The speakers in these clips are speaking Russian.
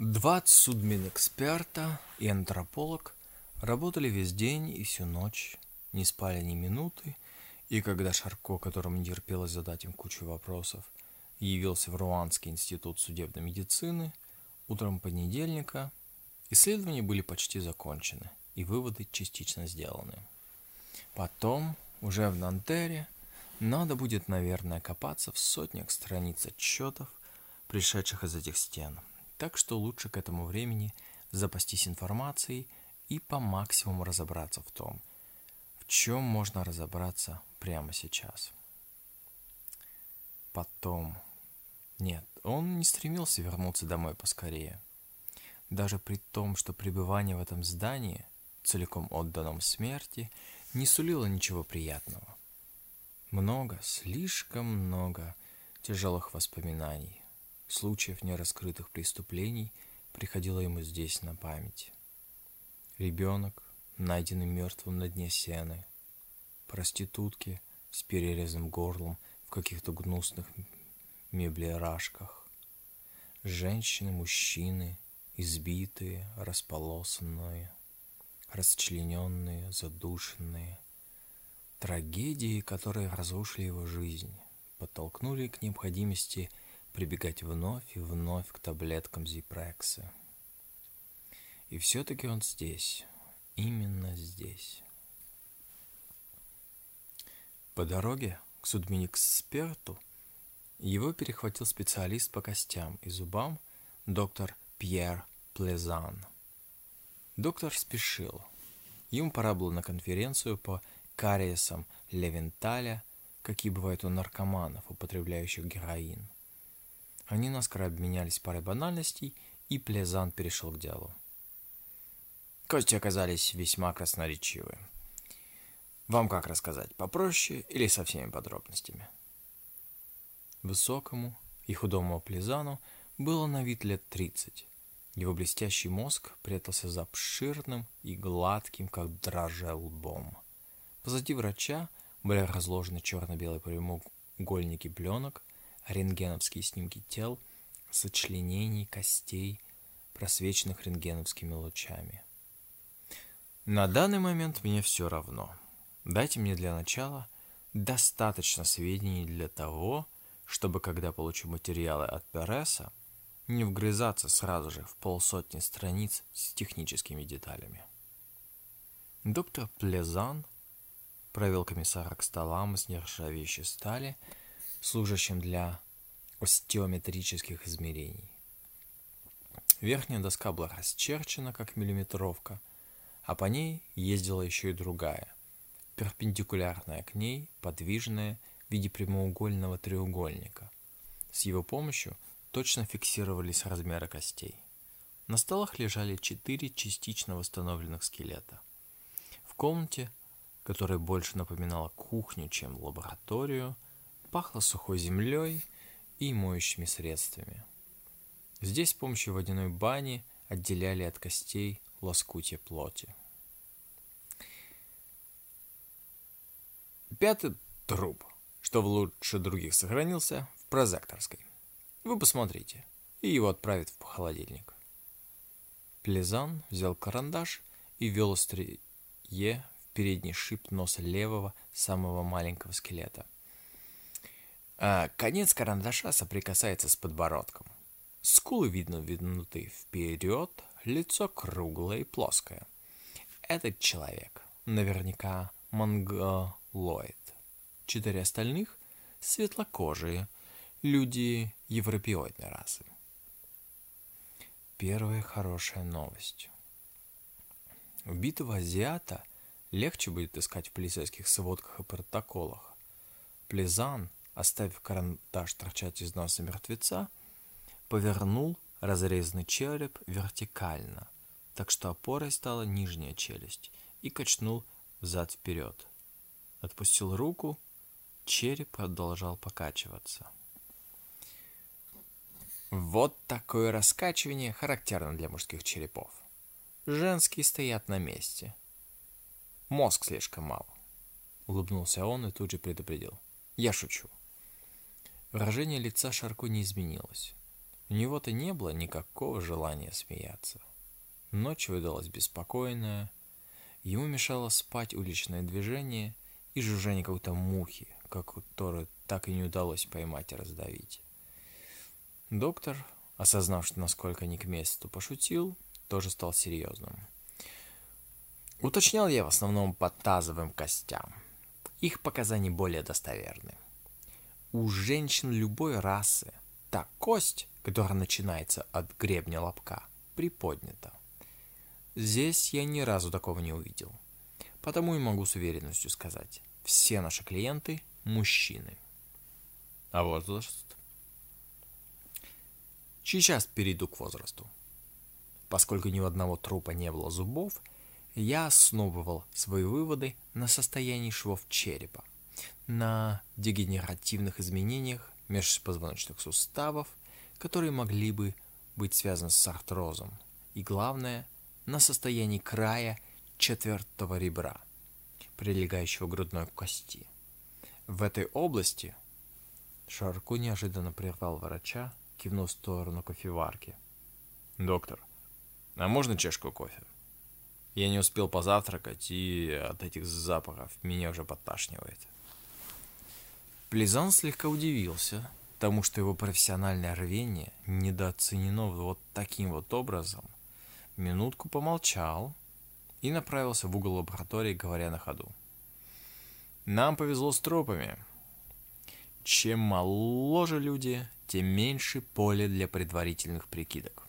Два судмедэксперта и антрополог работали весь день и всю ночь, не спали ни минуты, и когда Шарко, которому не терпелось задать им кучу вопросов, явился в Руанский институт судебной медицины, утром понедельника исследования были почти закончены и выводы частично сделаны. Потом, уже в Нантере, надо будет, наверное, копаться в сотнях страниц отчетов, пришедших из этих стен – так что лучше к этому времени запастись информацией и по максимуму разобраться в том, в чем можно разобраться прямо сейчас. Потом... Нет, он не стремился вернуться домой поскорее. Даже при том, что пребывание в этом здании, целиком отданном смерти, не сулило ничего приятного. Много, слишком много тяжелых воспоминаний, случаев нераскрытых преступлений приходило ему здесь на память. Ребенок, найденный мертвым на дне сены, проститутки с перерезанным горлом в каких-то гнусных меблерашках, женщины, мужчины, избитые, располосанные, расчлененные, задушенные, трагедии, которые разрушили его жизнь, подтолкнули к необходимости – прибегать вновь и вновь к таблеткам Зипрекса. И все-таки он здесь, именно здесь. По дороге к судмедэксперту его перехватил специалист по костям и зубам доктор Пьер Плезан. Доктор спешил. Ему пора было на конференцию по кариесам Левенталя, какие бывают у наркоманов, употребляющих героин – они наскоро обменялись парой банальностей, и Плезан перешел к делу. Кости оказались весьма красноречивы. Вам как рассказать, попроще или со всеми подробностями? Высокому и худому Плезану было на вид лет тридцать. Его блестящий мозг прятался за обширным и гладким, как дрожжа, лбом. Позади врача были разложены черно-белые прямоугольники пленок, рентгеновские снимки тел, сочленений костей, просвеченных рентгеновскими лучами. На данный момент мне все равно. Дайте мне для начала достаточно сведений для того, чтобы, когда получу материалы от Переса, не вгрызаться сразу же в полсотни страниц с техническими деталями. Доктор Плезан провел комиссара к столам из нержавеющей стали служащим для остеометрических измерений. Верхняя доска была расчерчена, как миллиметровка, а по ней ездила еще и другая, перпендикулярная к ней, подвижная в виде прямоугольного треугольника. С его помощью точно фиксировались размеры костей. На столах лежали четыре частично восстановленных скелета. В комнате, которая больше напоминала кухню, чем лабораторию, Пахло сухой землей и моющими средствами. Здесь с помощью водяной бани отделяли от костей лоскутья плоти. Пятый труп, что лучше других сохранился, в прозекторской. Вы посмотрите, и его отправят в холодильник. Плезан взял карандаш и ввел острие в передний шип носа левого, самого маленького скелета – конец карандаша соприкасается с подбородком. Скулы видно виднуты вперед, лицо круглое и плоское. Этот человек наверняка монголоид. Четыре остальных – светлокожие, люди европеоидной расы. Первая хорошая новость. Убитого азиата легче будет искать в полицейских сводках и протоколах. Плезан – оставив карандаш торчать из носа мертвеца, повернул разрезанный череп вертикально, так что опорой стала нижняя челюсть, и качнул взад-вперед. Отпустил руку, череп продолжал покачиваться. Вот такое раскачивание характерно для мужских черепов. Женские стоят на месте. Мозг слишком мал. Улыбнулся он и тут же предупредил. Я шучу. Выражение лица Шарко не изменилось. У него-то не было никакого желания смеяться. Ночь выдалась беспокойная, ему мешало спать уличное движение и жужжание какой-то мухи, которую так и не удалось поймать и раздавить. Доктор, осознав, что насколько не к месту пошутил, тоже стал серьезным. Уточнял я в основном по тазовым костям. Их показания более достоверны. У женщин любой расы та кость, которая начинается от гребня лобка, приподнята. Здесь я ни разу такого не увидел. Потому и могу с уверенностью сказать, все наши клиенты – мужчины. А возраст? Сейчас перейду к возрасту. Поскольку ни у одного трупа не было зубов – я основывал свои выводы на состоянии швов черепа, на дегенеративных изменениях межпозвоночных суставов, которые могли бы быть связаны с артрозом, и главное, на состоянии края четвертого ребра, прилегающего к грудной кости. В этой области Шарку неожиданно прервал врача, кивнув в сторону кофеварки. «Доктор, а можно чашку кофе?» Я не успел позавтракать, и от этих запахов меня уже подташнивает. Плезан слегка удивился тому, что его профессиональное рвение недооценено вот таким вот образом. Минутку помолчал и направился в угол лаборатории, говоря на ходу. Нам повезло с трупами. Чем моложе люди, тем меньше поле для предварительных прикидок.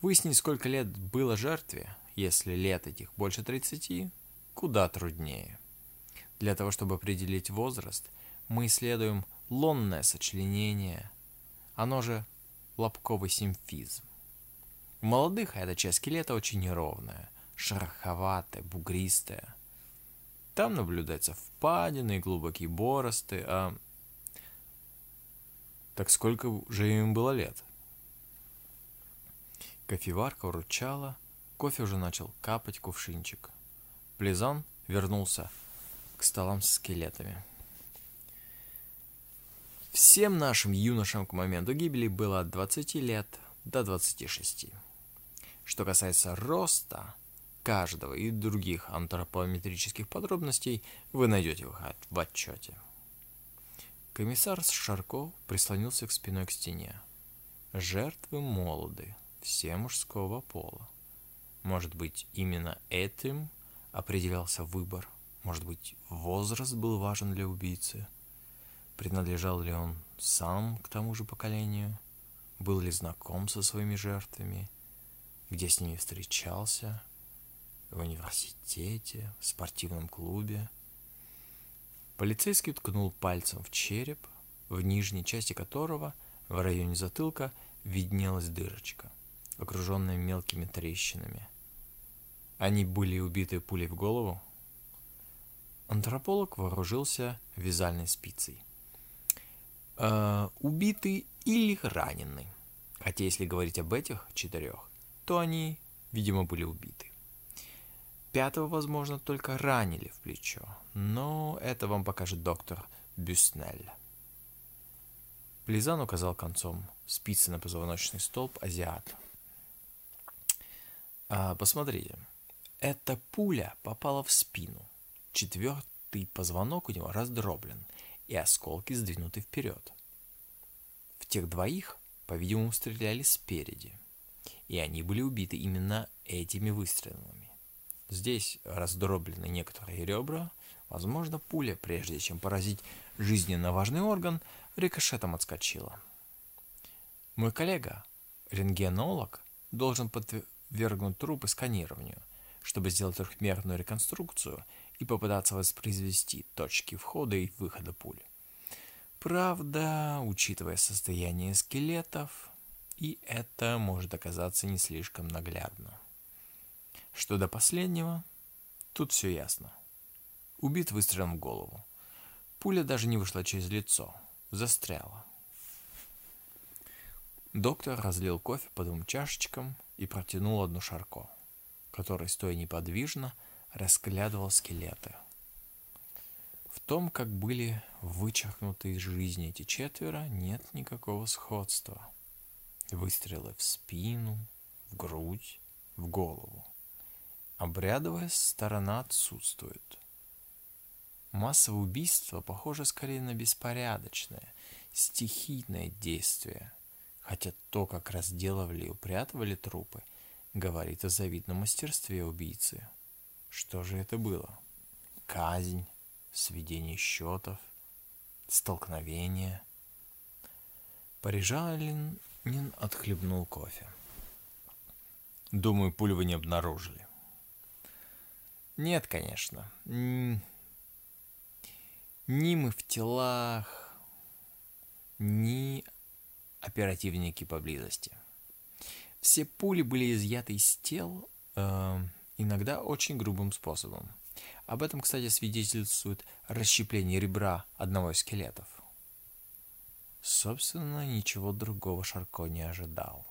Выяснить, сколько лет было жертве, если лет этих больше 30, куда труднее. Для того, чтобы определить возраст, мы исследуем лонное сочленение, оно же лобковый симфизм. У молодых эта часть скелета очень неровная, шероховатая, бугристая. Там наблюдаются впадины и глубокие боросты, а... Так сколько же им было лет? Кофеварка уручала, Кофе уже начал капать кувшинчик. Плезан вернулся к столам с скелетами. Всем нашим юношам к моменту гибели было от 20 лет до 26. Что касается роста каждого и других антропометрических подробностей, вы найдете их в отчете. Комиссар с Шарко прислонился к спиной к стене. Жертвы молоды, все мужского пола. Может быть, именно этим определялся выбор. Может быть, возраст был важен для убийцы. Принадлежал ли он сам к тому же поколению? Был ли знаком со своими жертвами? Где с ними встречался? В университете, в спортивном клубе? Полицейский ткнул пальцем в череп, в нижней части которого, в районе затылка, виднелась дырочка – окруженная мелкими трещинами. Они были убиты пулей в голову? Антрополог вооружился вязальной спицей. Э, убиты или ранены. Хотя если говорить об этих четырех, то они, видимо, были убиты. Пятого, возможно, только ранили в плечо, но это вам покажет доктор Бюснель. Плизан указал концом спицы на позвоночный столб азиата. А, посмотрите, эта пуля попала в спину. Четвертый позвонок у него раздроблен, и осколки сдвинуты вперед. В тех двоих, по-видимому, стреляли спереди, и они были убиты именно этими выстрелами. Здесь раздроблены некоторые ребра, возможно, пуля, прежде чем поразить жизненно важный орган, рикошетом отскочила. Мой коллега, рентгенолог, должен подтвердить, вергнуть трупы сканированию, чтобы сделать трехмерную реконструкцию и попытаться воспроизвести точки входа и выхода пули. Правда, учитывая состояние скелетов, и это может оказаться не слишком наглядно. Что до последнего, тут все ясно. Убит выстрелом в голову. Пуля даже не вышла через лицо, застряла. Доктор разлил кофе по двум чашечкам и протянул одну Шарко, который, стоя неподвижно, расглядывал скелеты. В том, как были вычеркнуты из жизни эти четверо, нет никакого сходства. Выстрелы в спину, в грудь, в голову. Обрядовая сторона отсутствует. Массовое убийство похоже скорее на беспорядочное, стихийное действие, хотя то, как разделывали и упрятывали трупы, говорит о завидном мастерстве убийцы. Что же это было? Казнь, сведение счетов, столкновение. Парижанин отхлебнул кофе. Думаю, пулю вы не обнаружили. Нет, конечно. Ни мы в телах, ни оперативники поблизости. Все пули были изъяты из тел, э, иногда очень грубым способом. Об этом, кстати, свидетельствует расщепление ребра одного из скелетов. Собственно, ничего другого Шарко не ожидал.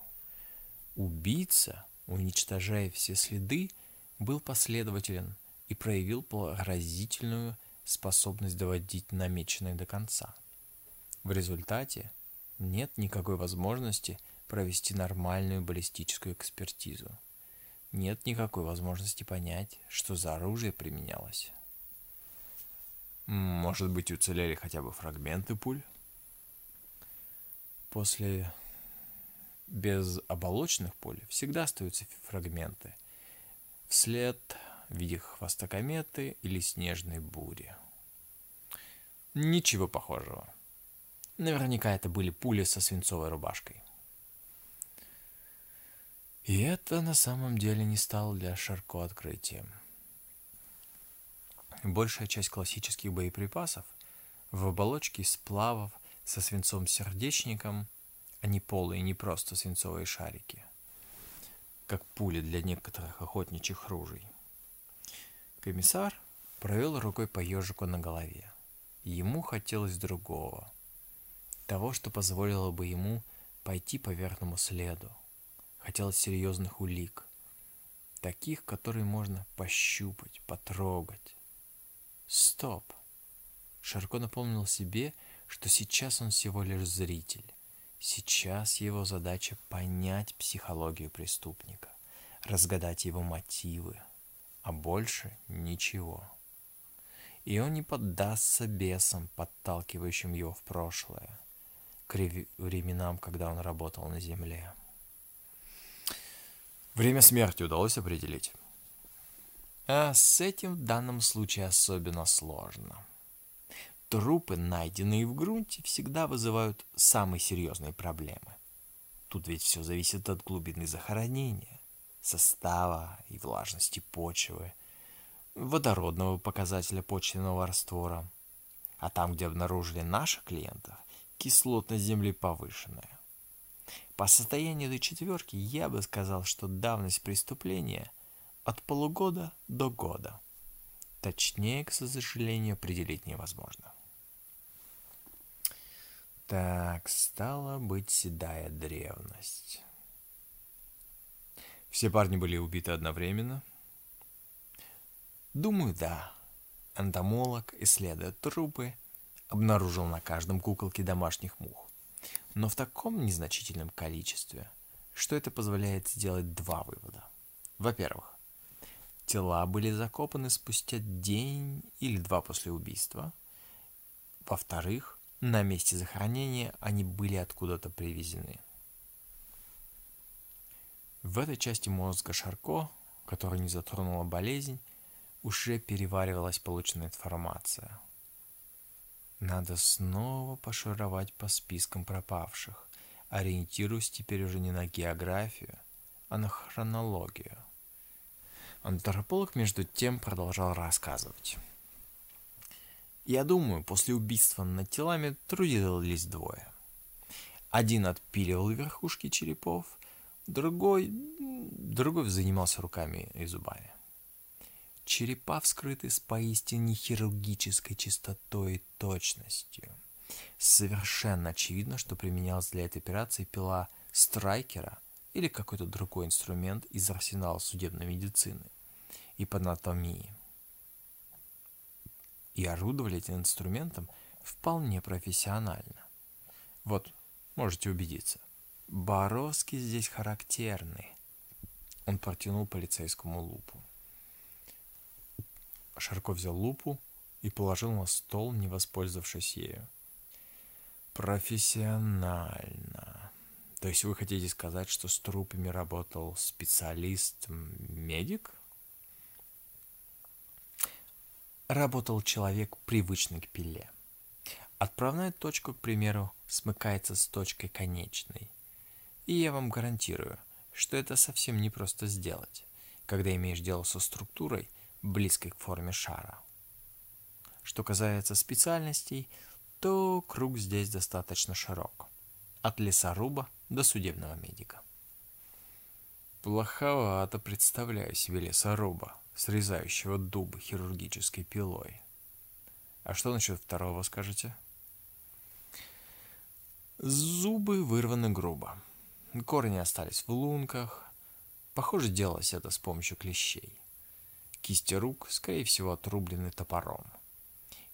Убийца, уничтожая все следы, был последователен и проявил поразительную способность доводить намеченное до конца. В результате нет никакой возможности провести нормальную баллистическую экспертизу. Нет никакой возможности понять, что за оружие применялось. Может быть, уцелели хотя бы фрагменты пуль? После без оболочных пуль всегда остаются фрагменты. Вслед в виде хвоста кометы или снежной бури. Ничего похожего. Наверняка это были пули со свинцовой рубашкой. И это на самом деле не стало для Шарко открытием. Большая часть классических боеприпасов в оболочке сплавов со свинцом-сердечником, а не полые, не просто свинцовые шарики, как пули для некоторых охотничьих ружей. Комиссар провел рукой по ежику на голове. Ему хотелось другого. Того, что позволило бы ему пойти по верному следу. Хотелось серьезных улик. Таких, которые можно пощупать, потрогать. Стоп. Шарко напомнил себе, что сейчас он всего лишь зритель. Сейчас его задача понять психологию преступника, разгадать его мотивы, а больше ничего. И он не поддастся бесам, подталкивающим его в прошлое, к временам, когда он работал на земле. Время смерти удалось определить. А с этим в данном случае особенно сложно. Трупы, найденные в грунте, всегда вызывают самые серьезные проблемы. Тут ведь все зависит от глубины захоронения, состава и влажности почвы, водородного показателя почвенного раствора. А там, где обнаружили наших клиентов, кислотность земли повышенная. По состоянию до четверки я бы сказал, что давность преступления от полугода до года. Точнее, к сожалению, определить невозможно. Так, стала быть седая древность. Все парни были убиты одновременно? Думаю, да. Энтомолог, исследуя трупы, обнаружил на каждом куколке домашних мух. Но в таком незначительном количестве, что это позволяет сделать два вывода. Во-первых, Тела были закопаны спустя день или два после убийства. Во-вторых, на месте захоронения они были откуда-то привезены. В этой части мозга Шарко, которая не затронула болезнь, уже переваривалась полученная информация. Надо снова пошаровать по спискам пропавших, ориентируясь теперь уже не на географию, а на хронологию – Антрополог между тем продолжал рассказывать. Я думаю, после убийства над телами трудились двое. Один отпиливал верхушки черепов, другой, другой занимался руками и зубами. Черепа вскрыты с поистине хирургической чистотой и точностью. Совершенно очевидно, что применялась для этой операции пила страйкера – или какой-то другой инструмент из арсенала судебной медицины и панатомии. И орудовали этим инструментом вполне профессионально. Вот, можете убедиться. Бороздки здесь характерны. Он протянул полицейскому лупу. Шарко взял лупу и положил на стол, не воспользовавшись ею. Профессионально. То есть вы хотите сказать, что с трупами работал специалист-медик? Работал человек, привычный к пиле. Отправная точка, к примеру, смыкается с точкой конечной. И я вам гарантирую, что это совсем не просто сделать, когда имеешь дело со структурой, близкой к форме шара. Что касается специальностей, то круг здесь достаточно широк. От лесоруба до судебного медика. Плоховато представляю себе лесоруба, срезающего дубы хирургической пилой. А что насчет второго, скажете? Зубы вырваны грубо. Корни остались в лунках. Похоже, делалось это с помощью клещей. Кисти рук, скорее всего, отрублены топором.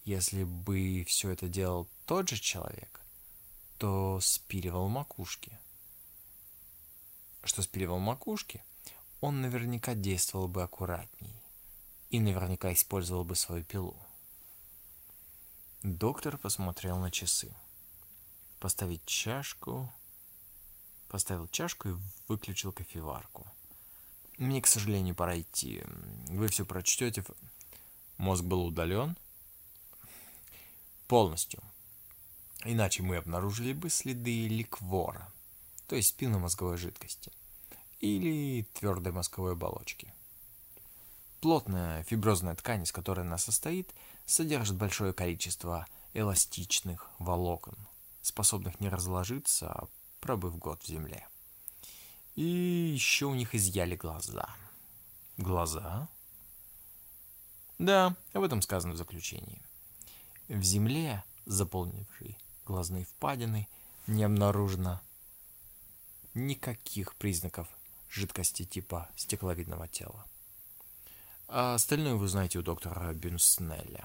Если бы все это делал тот же человек, то спиливал макушки. Что спиливал макушки, он наверняка действовал бы аккуратней и наверняка использовал бы свою пилу. Доктор посмотрел на часы. Поставить чашку... Поставил чашку и выключил кофеварку. Мне, к сожалению, пора идти. Вы все прочтете. Мозг был удален. Полностью. Иначе мы обнаружили бы следы ликвора, то есть спинномозговой жидкости, или твердой мозговой оболочки. Плотная фиброзная ткань, из которой она состоит, содержит большое количество эластичных волокон, способных не разложиться, пробыв год в земле. И еще у них изъяли глаза. Глаза? Да, об этом сказано в заключении. В земле, заполнившей глазные впадины, не обнаружено никаких признаков жидкости типа стекловидного тела. А остальное вы знаете у доктора Бюнснеля.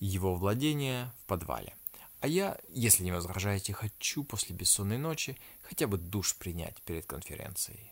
Его владение в подвале. А я, если не возражаете, хочу после бессонной ночи хотя бы душ принять перед конференцией.